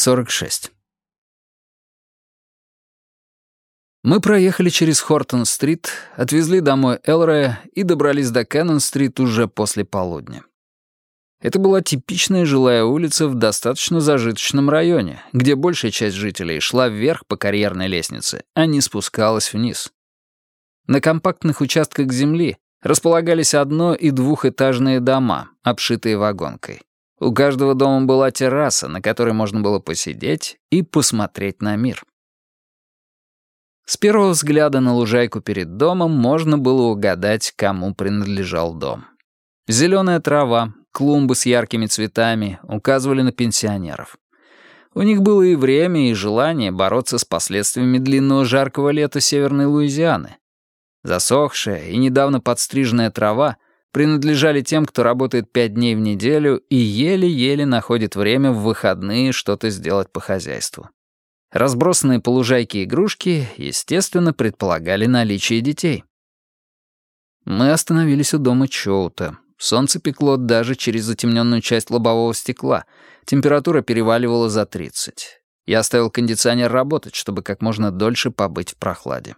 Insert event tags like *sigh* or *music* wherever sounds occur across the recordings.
46. Мы проехали через Хортон-стрит, отвезли домой Элрея и добрались до Кэннон-стрит уже после полудня. Это была типичная жилая улица в достаточно зажиточном районе, где большая часть жителей шла вверх по карьерной лестнице, а не спускалась вниз. На компактных участках земли располагались одно- и двухэтажные дома, обшитые вагонкой. У каждого дома была терраса, на которой можно было посидеть и посмотреть на мир. С первого взгляда на лужайку перед домом можно было угадать, кому принадлежал дом. Зеленая трава, клумбы с яркими цветами указывали на пенсионеров. У них было и время, и желание бороться с последствиями длинного жаркого лета Северной Луизианы. Засохшая и недавно подстриженная трава — принадлежали тем, кто работает пять дней в неделю и еле-еле находит время в выходные что-то сделать по хозяйству. Разбросанные по лужайке игрушки, естественно, предполагали наличие детей. Мы остановились у дома Чоута. Солнце пекло даже через затемненную часть лобового стекла. Температура переваливала за 30. Я оставил кондиционер работать, чтобы как можно дольше побыть в прохладе.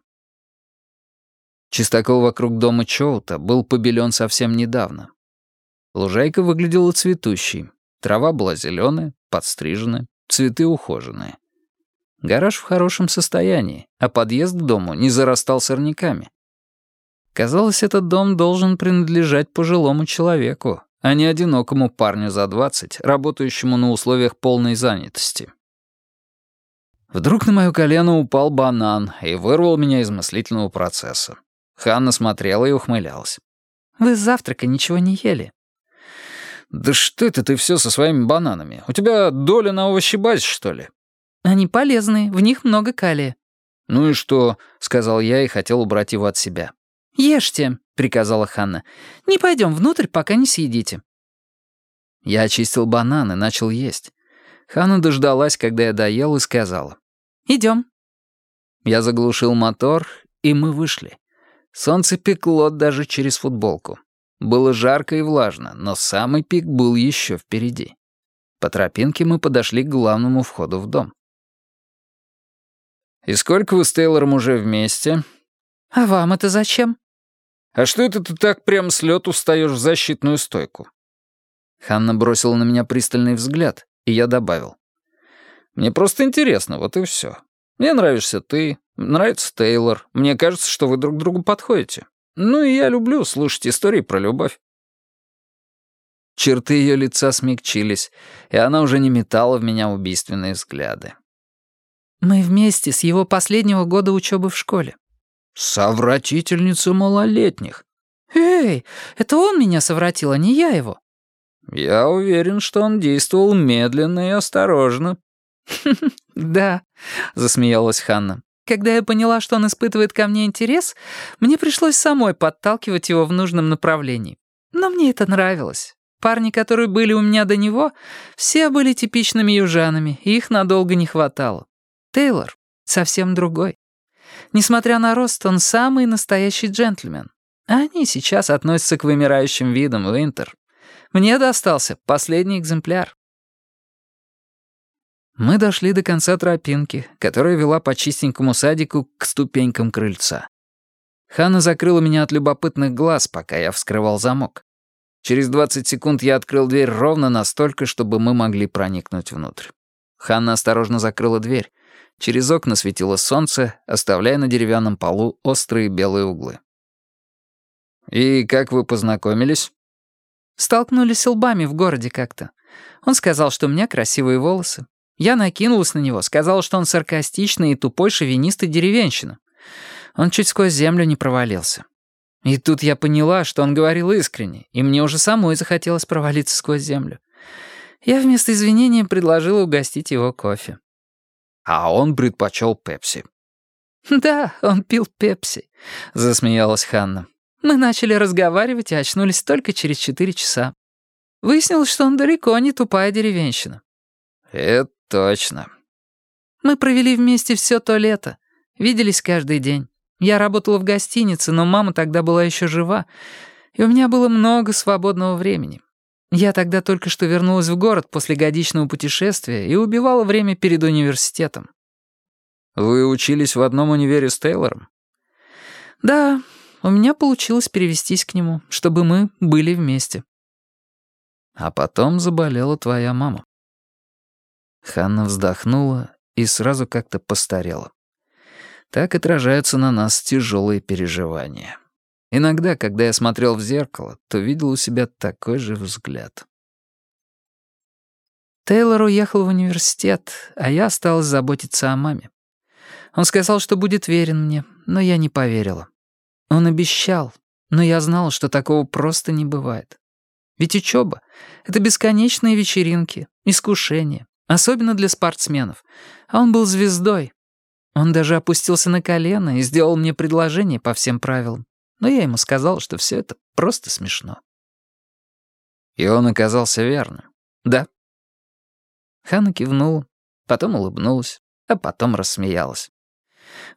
Чистокол вокруг дома Чоута был побелен совсем недавно. Лужайка выглядела цветущей. Трава была зеленая, подстриженная, цветы ухоженные. Гараж в хорошем состоянии, а подъезд к дому не зарастал сорняками. Казалось, этот дом должен принадлежать пожилому человеку, а не одинокому парню за двадцать, работающему на условиях полной занятости. Вдруг на моё колено упал банан и вырвал меня из мыслительного процесса. Ханна смотрела и ухмылялась. «Вы с завтрака ничего не ели». «Да что это ты все со своими бананами? У тебя доля на овощебазе, что ли?» «Они полезные, в них много калия». «Ну и что?» — сказал я и хотел убрать его от себя. «Ешьте», — приказала Ханна. «Не пойдем внутрь, пока не съедите». Я очистил банан и начал есть. Ханна дождалась, когда я доел, и сказала. «Идем». Я заглушил мотор, и мы вышли. Солнце пекло даже через футболку. Было жарко и влажно, но самый пик был еще впереди. По тропинке мы подошли к главному входу в дом. «И сколько вы с Тейлором уже вместе?» «А вам это зачем?» «А что это ты так прям с лету встаешь в защитную стойку?» Ханна бросила на меня пристальный взгляд, и я добавил. «Мне просто интересно, вот и все. Мне нравишься ты, нравится Тейлор. Мне кажется, что вы друг другу подходите. Ну и я люблю слушать истории про любовь». Черты ее лица смягчились, и она уже не метала в меня убийственные взгляды. «Мы вместе с его последнего года учебы в школе». «Совратительница малолетних». «Эй, это он меня совратил, а не я его». «Я уверен, что он действовал медленно и осторожно». *laughs* «Да», — засмеялась Ханна. «Когда я поняла, что он испытывает ко мне интерес, мне пришлось самой подталкивать его в нужном направлении. Но мне это нравилось. Парни, которые были у меня до него, все были типичными южанами, и их надолго не хватало. Тейлор совсем другой. Несмотря на рост, он самый настоящий джентльмен. А они сейчас относятся к вымирающим видам, Уинтер. Мне достался последний экземпляр. Мы дошли до конца тропинки, которая вела по чистенькому садику к ступенькам крыльца. Ханна закрыла меня от любопытных глаз, пока я вскрывал замок. Через 20 секунд я открыл дверь ровно настолько, чтобы мы могли проникнуть внутрь. Ханна осторожно закрыла дверь. Через окна светило солнце, оставляя на деревянном полу острые белые углы. «И как вы познакомились?» «Столкнулись лбами в городе как-то. Он сказал, что у меня красивые волосы. Я накинулась на него, сказала, что он саркастичный и тупой шовинист и деревенщина. Он чуть сквозь землю не провалился. И тут я поняла, что он говорил искренне, и мне уже самой захотелось провалиться сквозь землю. Я вместо извинения предложила угостить его кофе. А он предпочел пепси. *laughs* «Да, он пил пепси», — засмеялась Ханна. «Мы начали разговаривать и очнулись только через четыре часа. Выяснилось, что он далеко не тупая деревенщина». «Это «Точно». «Мы провели вместе все то лето. Виделись каждый день. Я работала в гостинице, но мама тогда была еще жива, и у меня было много свободного времени. Я тогда только что вернулась в город после годичного путешествия и убивала время перед университетом. Вы учились в одном универе с Тейлором? Да, у меня получилось перевестись к нему, чтобы мы были вместе. А потом заболела твоя мама. Ханна вздохнула и сразу как-то постарела. Так отражаются на нас тяжелые переживания. Иногда, когда я смотрел в зеркало, то видел у себя такой же взгляд. Тейлор уехал в университет, а я осталась заботиться о маме. Он сказал, что будет верен мне, но я не поверила. Он обещал, но я знала, что такого просто не бывает. Ведь учеба — это бесконечные вечеринки, искушения, особенно для спортсменов. А он был звездой. Он даже опустился на колено и сделал мне предложение по всем правилам но я ему сказал, что все это просто смешно. И он оказался верным. Да. Ханна кивнула, потом улыбнулась, а потом рассмеялась.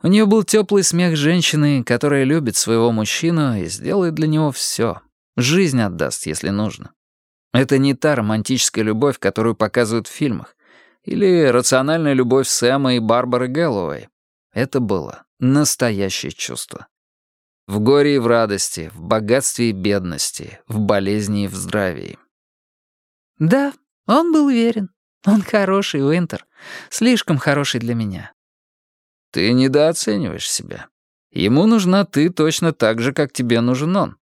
У нее был теплый смех женщины, которая любит своего мужчину и сделает для него все. Жизнь отдаст, если нужно. Это не та романтическая любовь, которую показывают в фильмах, или рациональная любовь Сэма и Барбары Гэллоуэй. Это было настоящее чувство. В горе и в радости, в богатстве и бедности, в болезни и в здравии. Да, он был верен. Он хороший, Уинтер. Слишком хороший для меня. Ты недооцениваешь себя. Ему нужна ты точно так же, как тебе нужен он.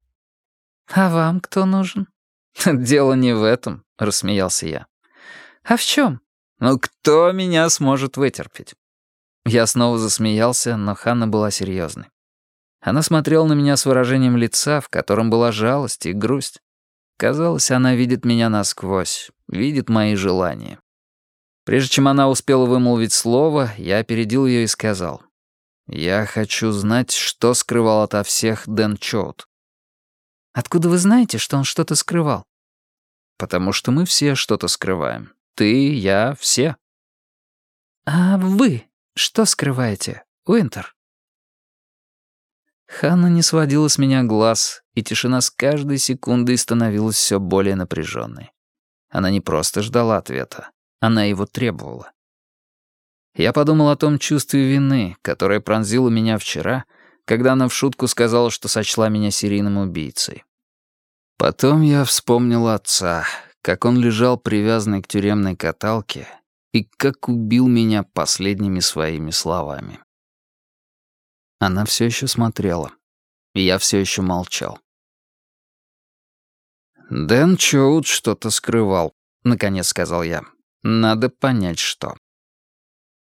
А вам кто нужен? *laughs* Дело не в этом, рассмеялся я. А в чем? Ну кто меня сможет вытерпеть? Я снова засмеялся, но Ханна была серьезной. Она смотрела на меня с выражением лица, в котором была жалость и грусть. Казалось, она видит меня насквозь, видит мои желания. Прежде чем она успела вымолвить слово, я опередил ее и сказал. «Я хочу знать, что скрывал ото всех Дэн Чоут». «Откуда вы знаете, что он что-то скрывал?» «Потому что мы все что-то скрываем. Ты, я, все». «А вы что скрываете, Уинтер?» Ханна не сводила с меня глаз, и тишина с каждой секундой становилась все более напряженной. Она не просто ждала ответа, она его требовала. Я подумал о том чувстве вины, которое пронзило меня вчера, когда она в шутку сказала, что сочла меня серийным убийцей. Потом я вспомнил отца, как он лежал привязанный к тюремной каталке и как убил меня последними своими словами. Она все еще смотрела. И я все еще молчал. «Дэн Чоуд что-то скрывал», — наконец сказал я. «Надо понять, что».